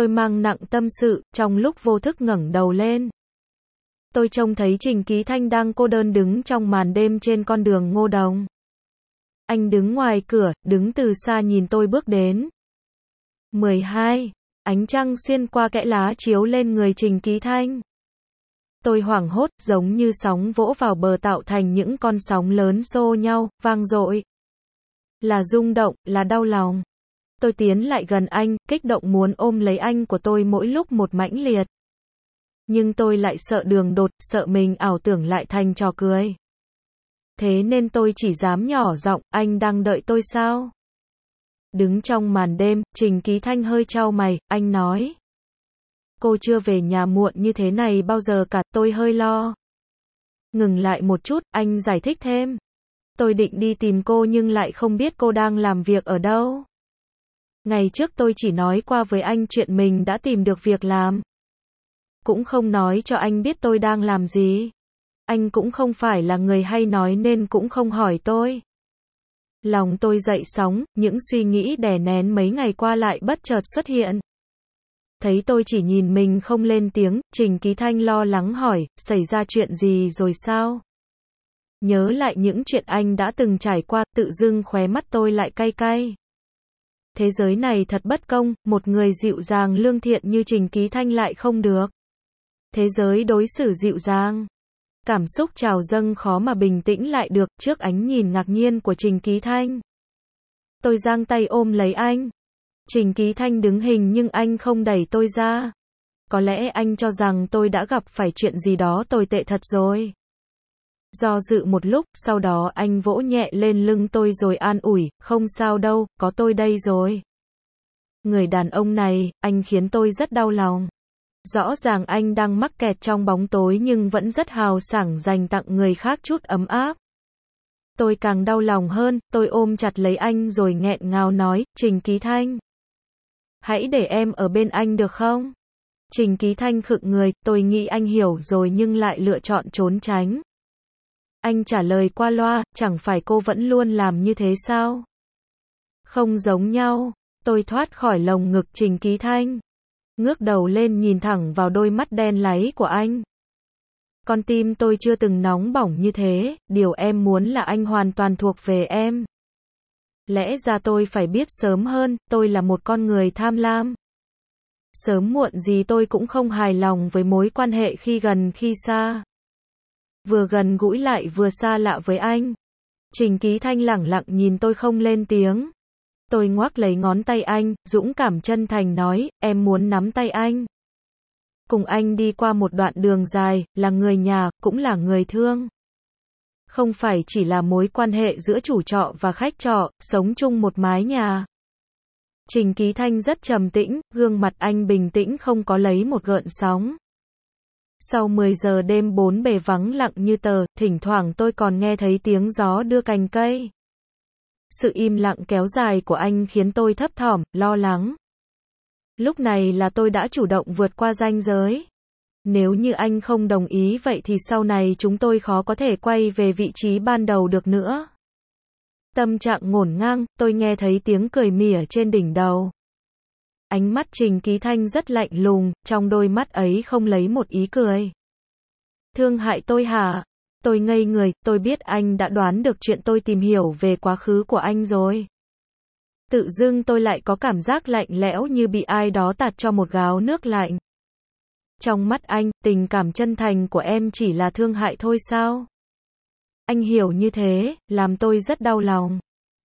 Tôi mang nặng tâm sự, trong lúc vô thức ngẩng đầu lên. Tôi trông thấy Trình Ký Thanh đang cô đơn đứng trong màn đêm trên con đường ngô đồng. Anh đứng ngoài cửa, đứng từ xa nhìn tôi bước đến. 12. Ánh trăng xuyên qua kẽ lá chiếu lên người Trình Ký Thanh. Tôi hoảng hốt, giống như sóng vỗ vào bờ tạo thành những con sóng lớn xô nhau, vang dội. Là rung động, là đau lòng. Tôi tiến lại gần anh, kích động muốn ôm lấy anh của tôi mỗi lúc một mãnh liệt. Nhưng tôi lại sợ đường đột, sợ mình ảo tưởng lại thành trò cười. Thế nên tôi chỉ dám nhỏ giọng, anh đang đợi tôi sao? Đứng trong màn đêm, Trình Ký Thanh hơi trao mày, anh nói. Cô chưa về nhà muộn như thế này bao giờ cả, tôi hơi lo. Ngừng lại một chút, anh giải thích thêm. Tôi định đi tìm cô nhưng lại không biết cô đang làm việc ở đâu. Ngày trước tôi chỉ nói qua với anh chuyện mình đã tìm được việc làm. Cũng không nói cho anh biết tôi đang làm gì. Anh cũng không phải là người hay nói nên cũng không hỏi tôi. Lòng tôi dậy sóng, những suy nghĩ đè nén mấy ngày qua lại bất chợt xuất hiện. Thấy tôi chỉ nhìn mình không lên tiếng, Trình Ký Thanh lo lắng hỏi, xảy ra chuyện gì rồi sao? Nhớ lại những chuyện anh đã từng trải qua, tự dưng khóe mắt tôi lại cay cay. Thế giới này thật bất công, một người dịu dàng lương thiện như Trình Ký Thanh lại không được. Thế giới đối xử dịu dàng. Cảm xúc trào dâng khó mà bình tĩnh lại được trước ánh nhìn ngạc nhiên của Trình Ký Thanh. Tôi giang tay ôm lấy anh. Trình Ký Thanh đứng hình nhưng anh không đẩy tôi ra. Có lẽ anh cho rằng tôi đã gặp phải chuyện gì đó tồi tệ thật rồi. Do dự một lúc, sau đó anh vỗ nhẹ lên lưng tôi rồi an ủi, không sao đâu, có tôi đây rồi. Người đàn ông này, anh khiến tôi rất đau lòng. Rõ ràng anh đang mắc kẹt trong bóng tối nhưng vẫn rất hào sảng dành tặng người khác chút ấm áp. Tôi càng đau lòng hơn, tôi ôm chặt lấy anh rồi nghẹn ngào nói, Trình Ký Thanh. Hãy để em ở bên anh được không? Trình Ký Thanh khựng người, tôi nghĩ anh hiểu rồi nhưng lại lựa chọn trốn tránh. Anh trả lời qua loa, chẳng phải cô vẫn luôn làm như thế sao? Không giống nhau. Tôi thoát khỏi lồng ngực Trình Ký Thanh. Ngước đầu lên nhìn thẳng vào đôi mắt đen láy của anh. Con tim tôi chưa từng nóng bỏng như thế, điều em muốn là anh hoàn toàn thuộc về em. Lẽ ra tôi phải biết sớm hơn, tôi là một con người tham lam. Sớm muộn gì tôi cũng không hài lòng với mối quan hệ khi gần khi xa vừa gần gũi lại vừa xa lạ với anh. Trình Ký Thanh lẳng lặng nhìn tôi không lên tiếng. Tôi ngoác lấy ngón tay anh, dũng cảm chân thành nói, em muốn nắm tay anh. Cùng anh đi qua một đoạn đường dài, là người nhà, cũng là người thương. Không phải chỉ là mối quan hệ giữa chủ trọ và khách trọ, sống chung một mái nhà. Trình Ký Thanh rất trầm tĩnh, gương mặt anh bình tĩnh không có lấy một gợn sóng. Sau 10 giờ đêm bốn bề vắng lặng như tờ, thỉnh thoảng tôi còn nghe thấy tiếng gió đưa cành cây. Sự im lặng kéo dài của anh khiến tôi thấp thỏm, lo lắng. Lúc này là tôi đã chủ động vượt qua ranh giới. Nếu như anh không đồng ý vậy thì sau này chúng tôi khó có thể quay về vị trí ban đầu được nữa. Tâm trạng ngổn ngang, tôi nghe thấy tiếng cười mỉa trên đỉnh đầu. Ánh mắt Trình Ký Thanh rất lạnh lùng, trong đôi mắt ấy không lấy một ý cười. Thương hại tôi hả? Tôi ngây người, tôi biết anh đã đoán được chuyện tôi tìm hiểu về quá khứ của anh rồi. Tự dưng tôi lại có cảm giác lạnh lẽo như bị ai đó tạt cho một gáo nước lạnh. Trong mắt anh, tình cảm chân thành của em chỉ là thương hại thôi sao? Anh hiểu như thế, làm tôi rất đau lòng.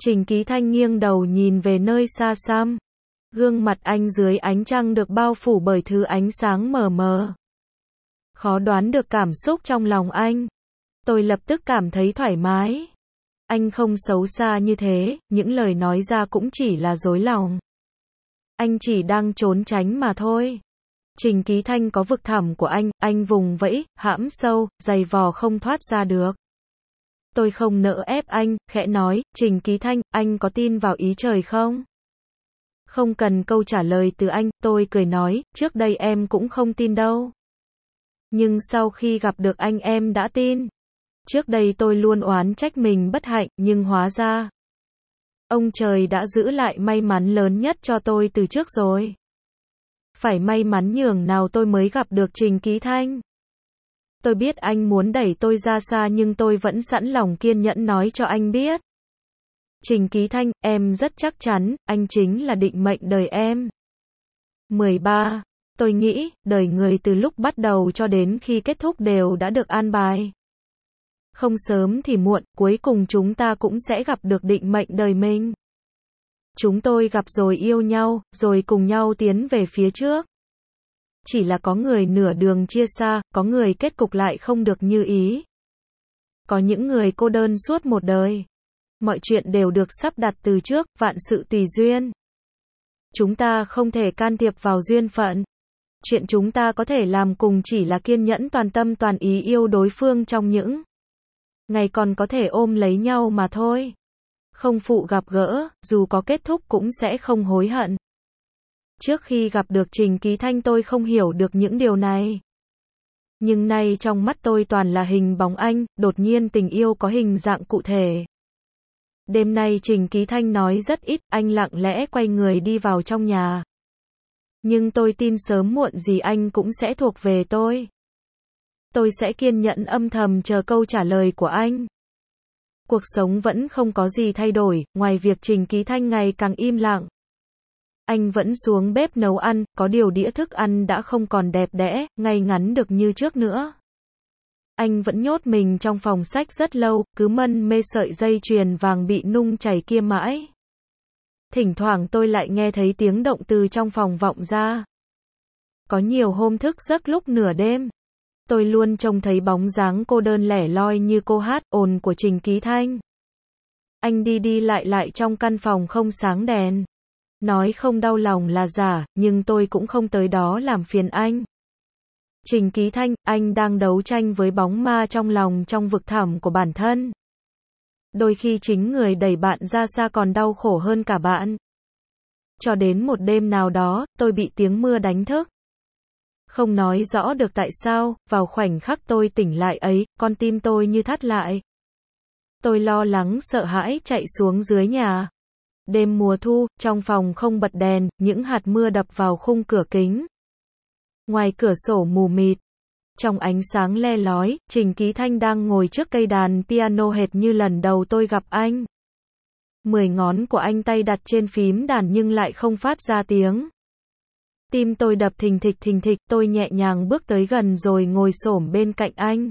Trình Ký Thanh nghiêng đầu nhìn về nơi xa xăm. Gương mặt anh dưới ánh trăng được bao phủ bởi thứ ánh sáng mờ mờ. Khó đoán được cảm xúc trong lòng anh. Tôi lập tức cảm thấy thoải mái. Anh không xấu xa như thế, những lời nói ra cũng chỉ là dối lòng. Anh chỉ đang trốn tránh mà thôi. Trình Ký Thanh có vực thẳm của anh, anh vùng vẫy, hãm sâu, dày vò không thoát ra được. Tôi không nỡ ép anh, khẽ nói, Trình Ký Thanh, anh có tin vào ý trời không? Không cần câu trả lời từ anh, tôi cười nói, trước đây em cũng không tin đâu. Nhưng sau khi gặp được anh em đã tin. Trước đây tôi luôn oán trách mình bất hạnh, nhưng hóa ra. Ông trời đã giữ lại may mắn lớn nhất cho tôi từ trước rồi. phải may mắn nhường nào tôi mới gặp được Trình Ký Thanh. Tôi biết anh muốn đẩy tôi ra xa nhưng tôi vẫn sẵn lòng kiên nhẫn nói cho anh biết. Trình Ký Thanh, em rất chắc chắn, anh chính là định mệnh đời em. 13. Tôi nghĩ, đời người từ lúc bắt đầu cho đến khi kết thúc đều đã được an bài. Không sớm thì muộn, cuối cùng chúng ta cũng sẽ gặp được định mệnh đời mình. Chúng tôi gặp rồi yêu nhau, rồi cùng nhau tiến về phía trước. Chỉ là có người nửa đường chia xa, có người kết cục lại không được như ý. Có những người cô đơn suốt một đời. Mọi chuyện đều được sắp đặt từ trước, vạn sự tùy duyên. Chúng ta không thể can thiệp vào duyên phận. Chuyện chúng ta có thể làm cùng chỉ là kiên nhẫn toàn tâm toàn ý yêu đối phương trong những ngày còn có thể ôm lấy nhau mà thôi. Không phụ gặp gỡ, dù có kết thúc cũng sẽ không hối hận. Trước khi gặp được Trình Ký Thanh tôi không hiểu được những điều này. Nhưng nay trong mắt tôi toàn là hình bóng anh, đột nhiên tình yêu có hình dạng cụ thể. Đêm nay Trình Ký Thanh nói rất ít, anh lặng lẽ quay người đi vào trong nhà. Nhưng tôi tin sớm muộn gì anh cũng sẽ thuộc về tôi. Tôi sẽ kiên nhẫn âm thầm chờ câu trả lời của anh. Cuộc sống vẫn không có gì thay đổi, ngoài việc Trình Ký Thanh ngày càng im lặng. Anh vẫn xuống bếp nấu ăn, có điều đĩa thức ăn đã không còn đẹp đẽ, ngay ngắn được như trước nữa. Anh vẫn nhốt mình trong phòng sách rất lâu, cứ mân mê sợi dây chuyền vàng bị nung chảy kia mãi. Thỉnh thoảng tôi lại nghe thấy tiếng động từ trong phòng vọng ra. Có nhiều hôm thức giấc lúc nửa đêm. Tôi luôn trông thấy bóng dáng cô đơn lẻ loi như cô hát ồn của Trình Ký Thanh. Anh đi đi lại lại trong căn phòng không sáng đèn. Nói không đau lòng là giả, nhưng tôi cũng không tới đó làm phiền anh. Trình Ký Thanh, anh đang đấu tranh với bóng ma trong lòng trong vực thẳm của bản thân. Đôi khi chính người đẩy bạn ra xa còn đau khổ hơn cả bạn. Cho đến một đêm nào đó, tôi bị tiếng mưa đánh thức. Không nói rõ được tại sao, vào khoảnh khắc tôi tỉnh lại ấy, con tim tôi như thắt lại. Tôi lo lắng sợ hãi chạy xuống dưới nhà. Đêm mùa thu, trong phòng không bật đèn, những hạt mưa đập vào khung cửa kính. Ngoài cửa sổ mù mịt, trong ánh sáng le lói, Trình Ký Thanh đang ngồi trước cây đàn piano hệt như lần đầu tôi gặp anh. Mười ngón của anh tay đặt trên phím đàn nhưng lại không phát ra tiếng. Tim tôi đập thình thịch thình thịch, tôi nhẹ nhàng bước tới gần rồi ngồi xổm bên cạnh anh.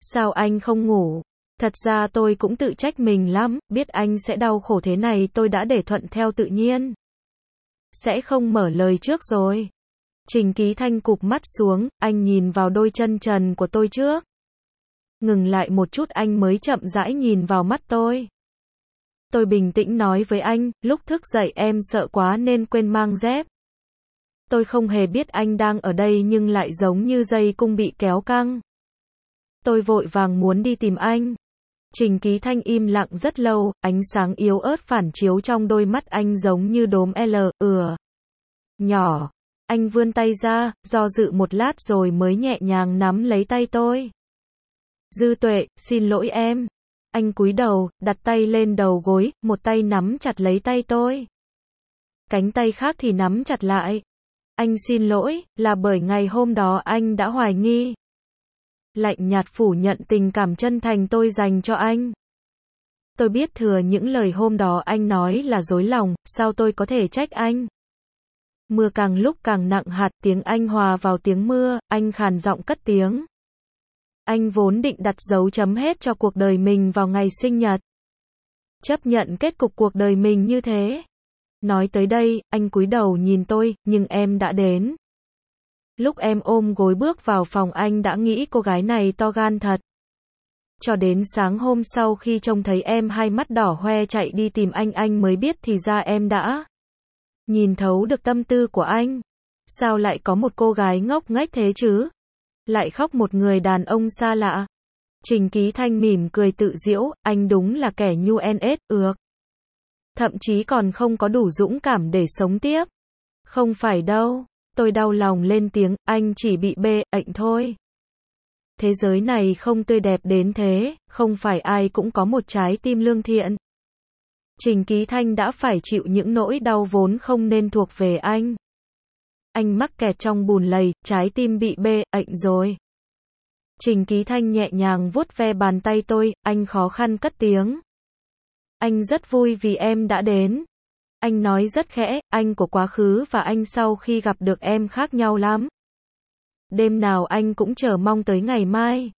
Sao anh không ngủ? Thật ra tôi cũng tự trách mình lắm, biết anh sẽ đau khổ thế này tôi đã để thuận theo tự nhiên. Sẽ không mở lời trước rồi. Trình Ký Thanh cụp mắt xuống, anh nhìn vào đôi chân trần của tôi trước. Ngừng lại một chút anh mới chậm rãi nhìn vào mắt tôi. Tôi bình tĩnh nói với anh, lúc thức dậy em sợ quá nên quên mang dép. Tôi không hề biết anh đang ở đây nhưng lại giống như dây cung bị kéo căng. Tôi vội vàng muốn đi tìm anh. Trình Ký Thanh im lặng rất lâu, ánh sáng yếu ớt phản chiếu trong đôi mắt anh giống như đốm L, ừa. Nhỏ. Anh vươn tay ra, do dự một lát rồi mới nhẹ nhàng nắm lấy tay tôi. Dư tuệ, xin lỗi em. Anh cúi đầu, đặt tay lên đầu gối, một tay nắm chặt lấy tay tôi. Cánh tay khác thì nắm chặt lại. Anh xin lỗi, là bởi ngày hôm đó anh đã hoài nghi. Lạnh nhạt phủ nhận tình cảm chân thành tôi dành cho anh. Tôi biết thừa những lời hôm đó anh nói là dối lòng, sao tôi có thể trách anh? Mưa càng lúc càng nặng hạt tiếng anh hòa vào tiếng mưa, anh khàn giọng cất tiếng. Anh vốn định đặt dấu chấm hết cho cuộc đời mình vào ngày sinh nhật. Chấp nhận kết cục cuộc đời mình như thế. Nói tới đây, anh cúi đầu nhìn tôi, nhưng em đã đến. Lúc em ôm gối bước vào phòng anh đã nghĩ cô gái này to gan thật. Cho đến sáng hôm sau khi trông thấy em hai mắt đỏ hoe chạy đi tìm anh anh mới biết thì ra em đã nhìn thấu được tâm tư của anh. Sao lại có một cô gái ngốc nghếch thế chứ? Lại khóc một người đàn ông xa lạ. Trình Ký Thanh mỉm cười tự diễu, anh đúng là kẻ nhu NS, ược. Thậm chí còn không có đủ dũng cảm để sống tiếp. Không phải đâu. Tôi đau lòng lên tiếng, anh chỉ bị bê, ệnh thôi. Thế giới này không tươi đẹp đến thế, không phải ai cũng có một trái tim lương thiện. Trình Ký Thanh đã phải chịu những nỗi đau vốn không nên thuộc về anh. Anh mắc kẹt trong bùn lầy, trái tim bị bê, ệnh rồi. Trình Ký Thanh nhẹ nhàng vuốt ve bàn tay tôi, anh khó khăn cất tiếng. Anh rất vui vì em đã đến. Anh nói rất khẽ, anh của quá khứ và anh sau khi gặp được em khác nhau lắm. Đêm nào anh cũng chờ mong tới ngày mai.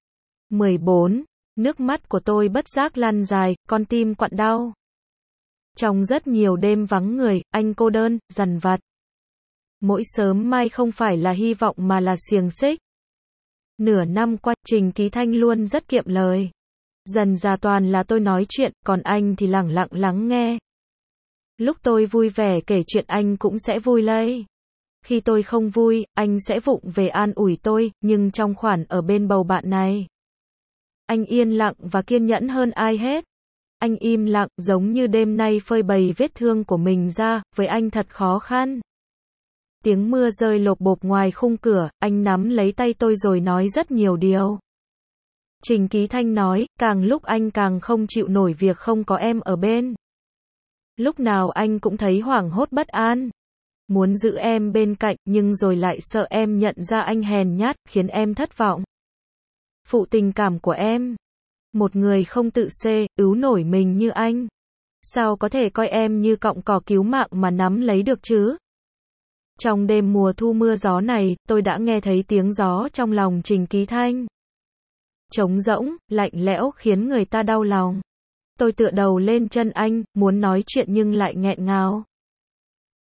14. Nước mắt của tôi bất giác lăn dài, con tim quặn đau. Trong rất nhiều đêm vắng người, anh cô đơn, dằn vặt. Mỗi sớm mai không phải là hy vọng mà là xiềng xích. Nửa năm qua, Trình Ký Thanh luôn rất kiệm lời. Dần ra toàn là tôi nói chuyện, còn anh thì lặng lặng lắng nghe. Lúc tôi vui vẻ kể chuyện anh cũng sẽ vui lây. Khi tôi không vui, anh sẽ vụng về an ủi tôi, nhưng trong khoản ở bên bầu bạn này. Anh yên lặng và kiên nhẫn hơn ai hết. Anh im lặng, giống như đêm nay phơi bày vết thương của mình ra, với anh thật khó khăn. Tiếng mưa rơi lộp bộp ngoài khung cửa, anh nắm lấy tay tôi rồi nói rất nhiều điều. Trình Ký Thanh nói, càng lúc anh càng không chịu nổi việc không có em ở bên. Lúc nào anh cũng thấy hoảng hốt bất an. Muốn giữ em bên cạnh, nhưng rồi lại sợ em nhận ra anh hèn nhát, khiến em thất vọng. Phụ tình cảm của em. Một người không tự xê, ứu nổi mình như anh. Sao có thể coi em như cọng cỏ cứu mạng mà nắm lấy được chứ? Trong đêm mùa thu mưa gió này, tôi đã nghe thấy tiếng gió trong lòng Trình Ký Thanh. Trống rỗng, lạnh lẽo khiến người ta đau lòng. Tôi tựa đầu lên chân anh, muốn nói chuyện nhưng lại nghẹn ngào.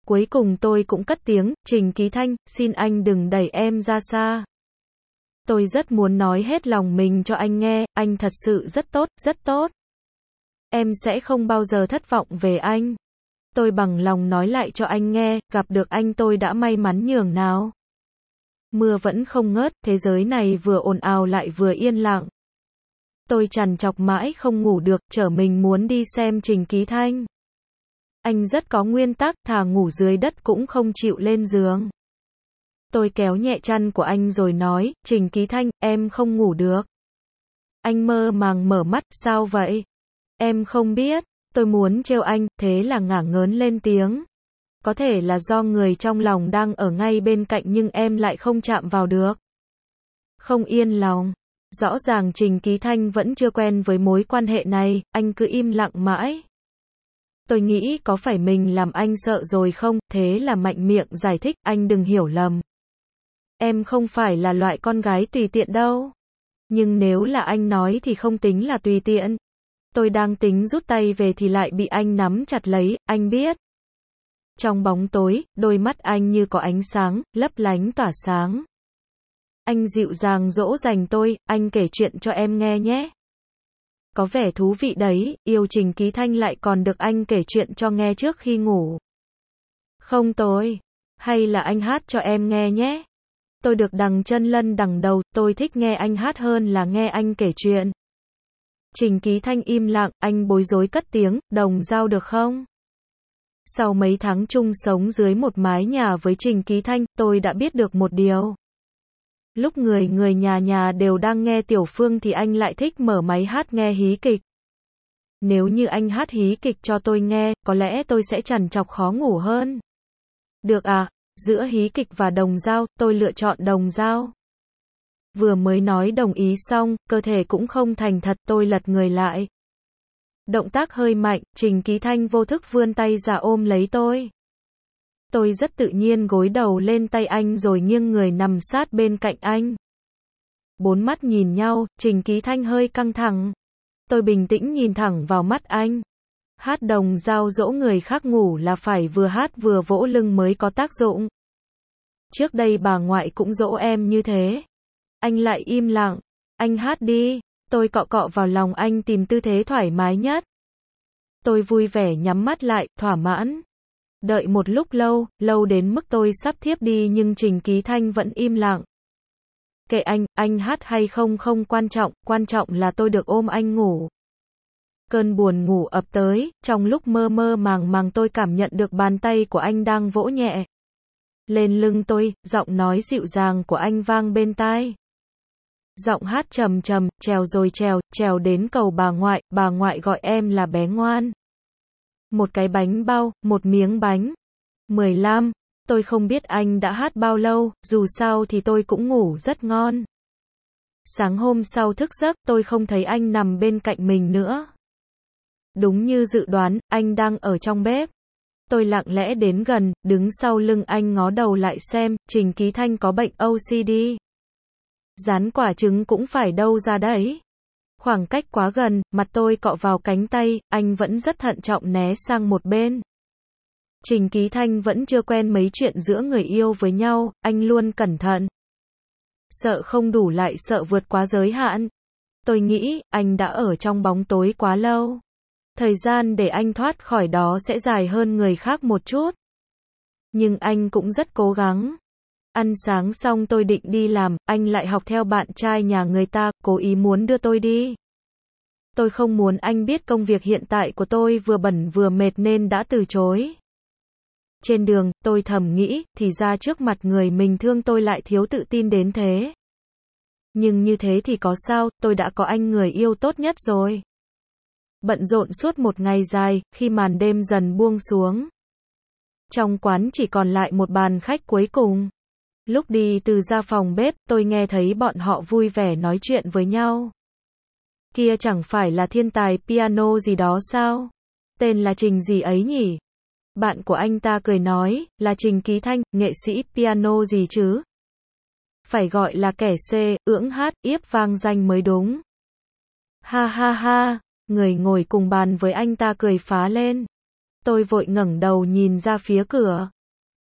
Cuối cùng tôi cũng cất tiếng, Trình Ký Thanh, xin anh đừng đẩy em ra xa. Tôi rất muốn nói hết lòng mình cho anh nghe, anh thật sự rất tốt, rất tốt. Em sẽ không bao giờ thất vọng về anh. Tôi bằng lòng nói lại cho anh nghe, gặp được anh tôi đã may mắn nhường nào. Mưa vẫn không ngớt, thế giới này vừa ồn ào lại vừa yên lặng. Tôi trằn chọc mãi không ngủ được, trở mình muốn đi xem Trình Ký Thanh. Anh rất có nguyên tắc, thà ngủ dưới đất cũng không chịu lên giường. Tôi kéo nhẹ chăn của anh rồi nói, Trình Ký Thanh, em không ngủ được. Anh mơ màng mở mắt, sao vậy? Em không biết, tôi muốn trêu anh, thế là ngả ngớn lên tiếng. Có thể là do người trong lòng đang ở ngay bên cạnh nhưng em lại không chạm vào được. Không yên lòng. Rõ ràng Trình Ký Thanh vẫn chưa quen với mối quan hệ này, anh cứ im lặng mãi. Tôi nghĩ có phải mình làm anh sợ rồi không, thế là mạnh miệng giải thích, anh đừng hiểu lầm. Em không phải là loại con gái tùy tiện đâu. Nhưng nếu là anh nói thì không tính là tùy tiện. Tôi đang tính rút tay về thì lại bị anh nắm chặt lấy, anh biết. Trong bóng tối, đôi mắt anh như có ánh sáng, lấp lánh tỏa sáng. Anh dịu dàng dỗ dành tôi, anh kể chuyện cho em nghe nhé. Có vẻ thú vị đấy, yêu Trình Ký Thanh lại còn được anh kể chuyện cho nghe trước khi ngủ. Không tôi. Hay là anh hát cho em nghe nhé. Tôi được đằng chân lân đằng đầu, tôi thích nghe anh hát hơn là nghe anh kể chuyện. Trình Ký Thanh im lặng, anh bối rối cất tiếng, đồng giao được không? Sau mấy tháng chung sống dưới một mái nhà với Trình Ký Thanh, tôi đã biết được một điều. Lúc người người nhà nhà đều đang nghe Tiểu Phương thì anh lại thích mở máy hát nghe hí kịch. Nếu như anh hát hí kịch cho tôi nghe, có lẽ tôi sẽ chằn chọc khó ngủ hơn. Được à, giữa hí kịch và đồng dao, tôi lựa chọn đồng dao. Vừa mới nói đồng ý xong, cơ thể cũng không thành thật, tôi lật người lại. Động tác hơi mạnh, Trình Ký Thanh vô thức vươn tay ra ôm lấy tôi. Tôi rất tự nhiên gối đầu lên tay anh rồi nghiêng người nằm sát bên cạnh anh. Bốn mắt nhìn nhau, Trình Ký Thanh hơi căng thẳng. Tôi bình tĩnh nhìn thẳng vào mắt anh. Hát đồng giao dỗ người khác ngủ là phải vừa hát vừa vỗ lưng mới có tác dụng. Trước đây bà ngoại cũng dỗ em như thế. Anh lại im lặng. Anh hát đi. Tôi cọ cọ vào lòng anh tìm tư thế thoải mái nhất. Tôi vui vẻ nhắm mắt lại, thỏa mãn. Đợi một lúc lâu, lâu đến mức tôi sắp thiếp đi nhưng Trình Ký Thanh vẫn im lặng. Kệ anh, anh hát hay không không quan trọng, quan trọng là tôi được ôm anh ngủ. Cơn buồn ngủ ập tới, trong lúc mơ mơ màng màng tôi cảm nhận được bàn tay của anh đang vỗ nhẹ. Lên lưng tôi, giọng nói dịu dàng của anh vang bên tai. Giọng hát trầm trầm, trèo rồi trèo, trèo đến cầu bà ngoại, bà ngoại gọi em là bé ngoan. Một cái bánh bao, một miếng bánh. 15. Tôi không biết anh đã hát bao lâu, dù sao thì tôi cũng ngủ rất ngon. Sáng hôm sau thức giấc, tôi không thấy anh nằm bên cạnh mình nữa. Đúng như dự đoán, anh đang ở trong bếp. Tôi lặng lẽ đến gần, đứng sau lưng anh ngó đầu lại xem, Trình Ký Thanh có bệnh OCD. Dán quả trứng cũng phải đâu ra đấy. Khoảng cách quá gần, mặt tôi cọ vào cánh tay, anh vẫn rất thận trọng né sang một bên. Trình Ký Thanh vẫn chưa quen mấy chuyện giữa người yêu với nhau, anh luôn cẩn thận. Sợ không đủ lại sợ vượt quá giới hạn. Tôi nghĩ, anh đã ở trong bóng tối quá lâu. Thời gian để anh thoát khỏi đó sẽ dài hơn người khác một chút. Nhưng anh cũng rất cố gắng. Ăn sáng xong tôi định đi làm, anh lại học theo bạn trai nhà người ta, cố ý muốn đưa tôi đi. Tôi không muốn anh biết công việc hiện tại của tôi vừa bẩn vừa mệt nên đã từ chối. Trên đường, tôi thầm nghĩ, thì ra trước mặt người mình thương tôi lại thiếu tự tin đến thế. Nhưng như thế thì có sao, tôi đã có anh người yêu tốt nhất rồi. Bận rộn suốt một ngày dài, khi màn đêm dần buông xuống. Trong quán chỉ còn lại một bàn khách cuối cùng. Lúc đi từ ra phòng bếp, tôi nghe thấy bọn họ vui vẻ nói chuyện với nhau. Kia chẳng phải là thiên tài piano gì đó sao? Tên là Trình gì ấy nhỉ? Bạn của anh ta cười nói, là Trình Ký Thanh, nghệ sĩ piano gì chứ? Phải gọi là kẻ C, ưỡng hát, yếp vang danh mới đúng. Ha ha ha, người ngồi cùng bàn với anh ta cười phá lên. Tôi vội ngẩng đầu nhìn ra phía cửa.